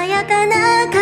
爽やかな